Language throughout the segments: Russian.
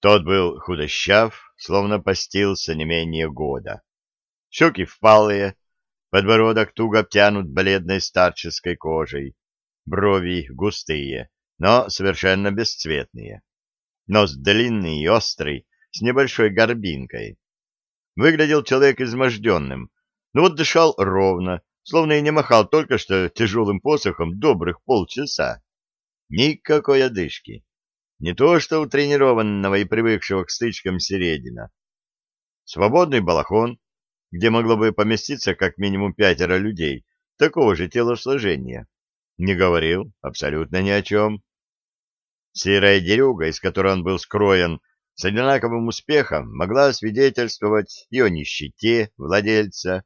Тот был худощав, словно постился не менее года. Щеки впалые, подбородок туго обтянут бледной старческой кожей, брови густые, но совершенно бесцветные. Нос длинный и острый, с небольшой горбинкой. Выглядел человек изможденным, но вот дышал ровно, словно и не махал только что тяжелым посохом добрых полчаса. Никакой одышки. Не то что у тренированного и привыкшего к стычкам Середина. Свободный балахон, где могло бы поместиться как минимум пятеро людей такого же телосложения. Не говорил абсолютно ни о чем. Серая дерюга, из которой он был скроен, с одинаковым успехом могла свидетельствовать и о нищете владельца,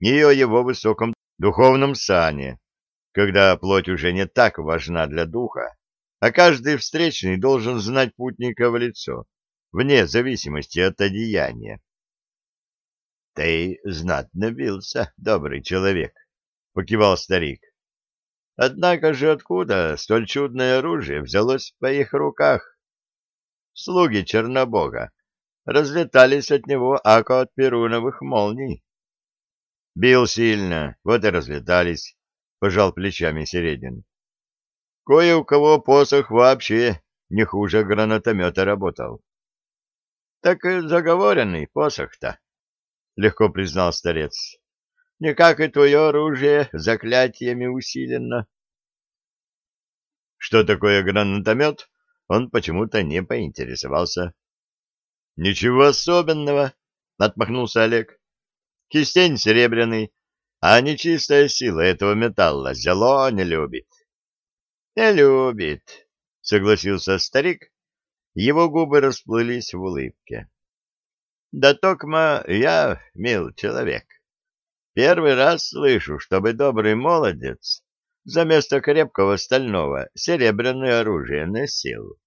и о его высоком духовном сане, когда плоть уже не так важна для духа, а каждый встречный должен знать путника в лицо, вне зависимости от одеяния. — Ты знатно бился, добрый человек, — покивал старик. — Однако же откуда столь чудное оружие взялось в твоих руках? Слуги Чернобога разлетались от него ако от перуновых молний. — Бил сильно, вот и разлетались, — пожал плечами Середин. Кое у кого посох вообще не хуже гранатомета работал. — Так заговоренный посох-то, — легко признал старец. — Не как и твое оружие заклятиями усиленно. Что такое гранатомет, он почему-то не поинтересовался. — Ничего особенного, — отмахнулся Олег. — Кистень серебряный, а нечистая сила этого металла зело не любит. Не любит, согласился старик. Его губы расплылись в улыбке. Да токма я, мил человек, первый раз слышу, чтобы добрый молодец за место крепкого стального серебряное оружие носил.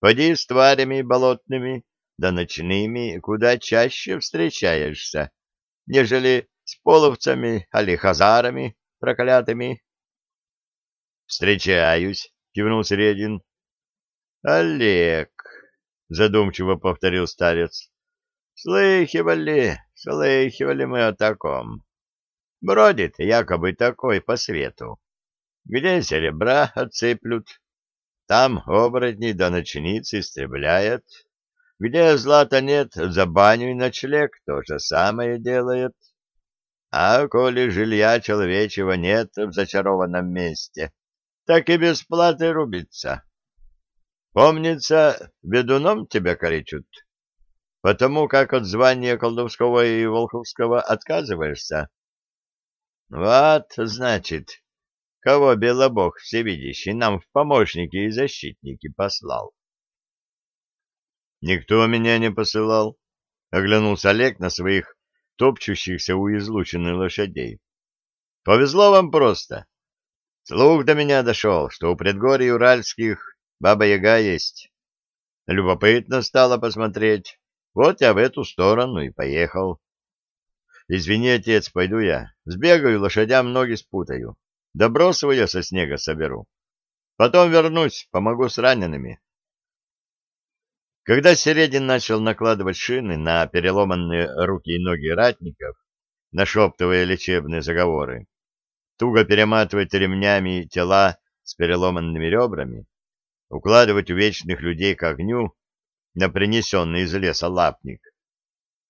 Поди с тварями болотными да ночными куда чаще встречаешься, нежели с половцами али хазарами проклятыми. Встречаюсь, кивнул Середин. Олег, задумчиво повторил старец. Слыхивали, слыхивали мы о таком. Бродит якобы такой по свету. Где серебра отсыплют, там оборотни до ночницы истребляет. Где злата нет, за баню и ночлег то же самое делает. А коли жилья человечего нет в зачарованном месте, так и без платы рубится. Помнится, ведуном тебя коричут, потому как от звания колдовского и волховского отказываешься. Вот, значит, кого Белобог Всевидящий нам в помощники и защитники послал. Никто меня не посылал, — оглянулся Олег на своих топчущихся у излученной лошадей. Повезло вам просто. Слух до меня дошел, что у предгорий уральских баба-яга есть. Любопытно стало посмотреть. Вот я в эту сторону и поехал. Извини, отец, пойду я. Сбегаю, лошадям ноги спутаю. Добро свое со снега соберу. Потом вернусь, помогу с ранеными. Когда Середин начал накладывать шины на переломанные руки и ноги ратников, нашептывая лечебные заговоры, туго перематывать ремнями тела с переломанными ребрами, укладывать увечных людей к огню на принесенный из леса лапник,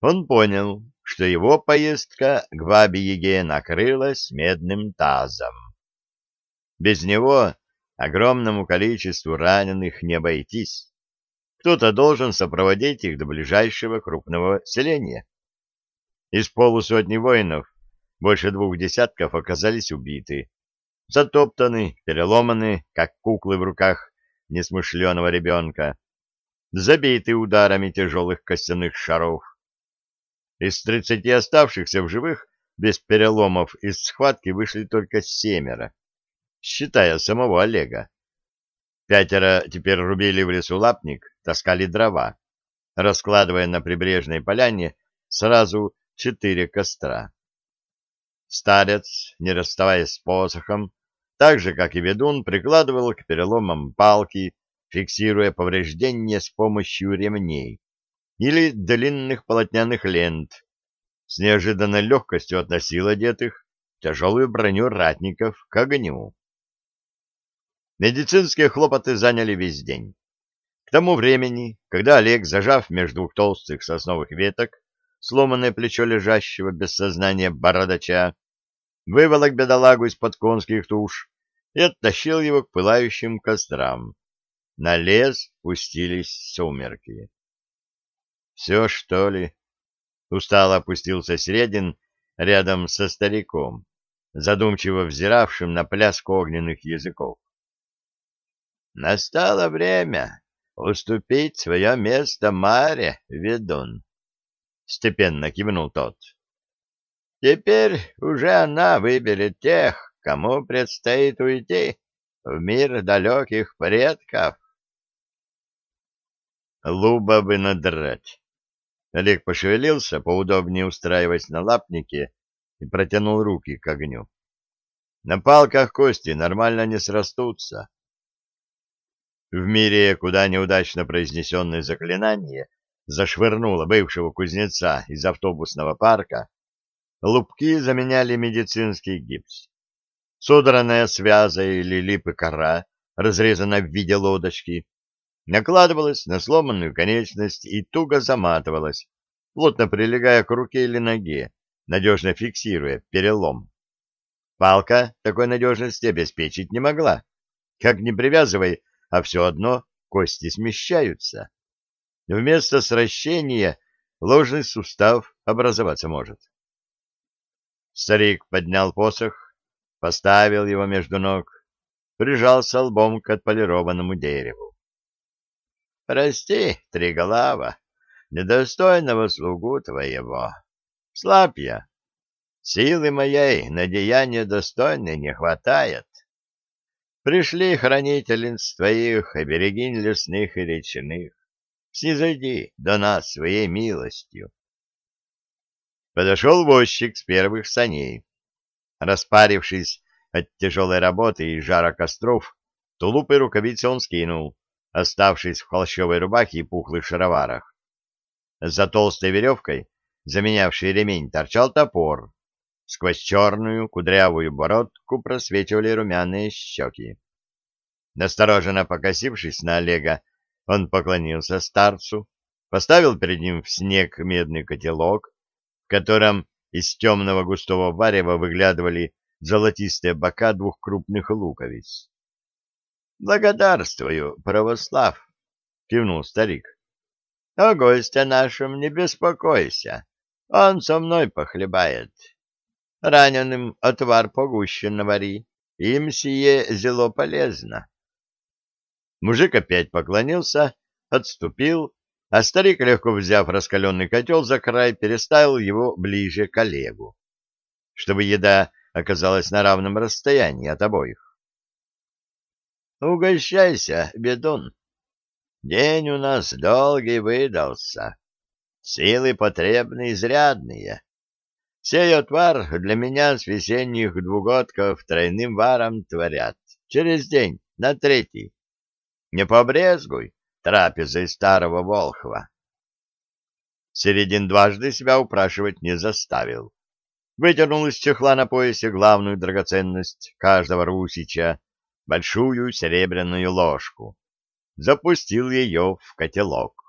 он понял, что его поездка к бабе-яге накрылась медным тазом. Без него огромному количеству раненых не обойтись. Кто-то должен сопроводить их до ближайшего крупного селения. Из полусотни воинов больше двух десятков оказались убиты, затоптаны, переломаны, как куклы в руках несмышленого ребенка, забиты ударами тяжелых костяных шаров. Из тридцати оставшихся в живых без переломов из схватки вышли только семеро, считая самого Олега. Пятеро теперь рубили в лесу лапник, таскали дрова, раскладывая на прибрежной поляне сразу четыре костра. Старец, не расставаясь с посохом, так же, как и ведун, прикладывал к переломам палки, фиксируя повреждения с помощью ремней или длинных полотняных лент, с неожиданной легкостью относил одетых тяжелую броню ратников к огню. Медицинские хлопоты заняли весь день. К тому времени, когда Олег, зажав между двух толстых сосновых веток, сломанное плечо лежащего без сознания бородача, выволок бедолагу из-под конских туш и оттащил его к пылающим кострам. На лес пустились сумерки. — Все, что ли? — устало опустился Средин рядом со стариком, задумчиво взиравшим на пляску огненных языков. — Настало время уступить свое место Маре, ведун, — степенно кивнул тот. — Теперь уже она выберет тех, кому предстоит уйти в мир далеких предков. Луба бы надрать. Олег пошевелился, поудобнее устраиваясь на лапнике, и протянул руки к огню. На палках кости нормально не срастутся. В мире, куда неудачно произнесенное заклинание зашвырнуло бывшего кузнеца из автобусного парка, лупки заменяли медицинский гипс. Содранная связа или липы кора, разрезанная в виде лодочки, накладывалась на сломанную конечность и туго заматывалась, плотно прилегая к руке или ноге, надежно фиксируя перелом. Палка такой надежности обеспечить не могла. Как ни привязывай, а все одно кости смещаются. Вместо сращения ложный сустав образоваться может. Старик поднял посох, поставил его между ног, прижался лбом к отполированному дереву. — Прости, Триголава, недостойного слугу твоего. Слаб я. Силы моей на деяние достойной не хватает. Пришли хранительниц твоих, оберегинь лесных и речных. Снизойди до нас своей милостью. Подошел возчик с первых саней. Распарившись от тяжелой работы и жара костров, тулуп и рукавицы он скинул, оставшись в холщовой рубахе и пухлых шароварах. За толстой веревкой, заменявшей ремень, торчал топор, Сквозь черную кудрявую бородку просвечивали румяные щеки. Настороженно покосившись на Олега, он поклонился старцу, поставил перед ним в снег медный котелок, котором из темного густого варева выглядывали золотистые бока двух крупных луковиц. — Благодарствую, православ! — кивнул старик. — О госте нашем не беспокойся, он со мной похлебает. Раненым отвар погуще навари, им сие зело полезно. Мужик опять поклонился, отступил, а старик, легко взяв раскаленный котел за край, переставил его ближе к Олегу, чтобы еда оказалась на равном расстоянии от обоих. «Угощайся, бедун. День у нас долгий выдался, силы потребны изрядные. Сей отвар для меня с весенних двугодков тройным варом творят. Через день, на третий. Не побрезгуй трапезой старого Волхва. Середин дважды себя упрашивать не заставил. Вытянул из чехла на поясе главную драгоценность каждого русича, большую серебряную ложку. Запустил ее в котелок.